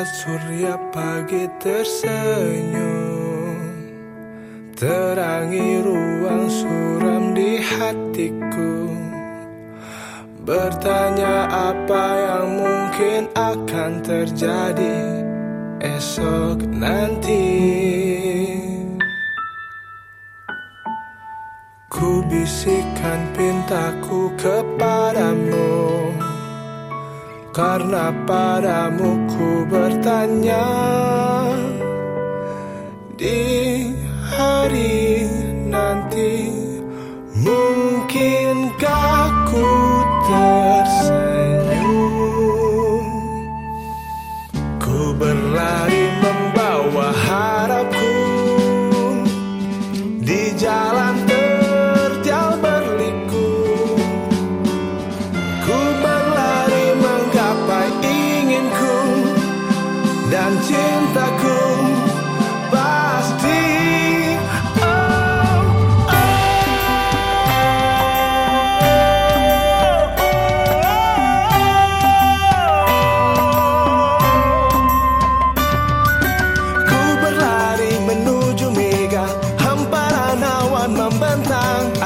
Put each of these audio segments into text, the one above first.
saat surya pagi tersenyum. Terangi ruang suram di hatiku. Bertanya apa yang mungkin akan terjadi esok nanti. Ku bisikan pintaku kepadamu Karena padamu ku bertanya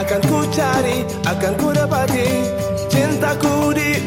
Akan ku cari, akan ku dapati Cintaku di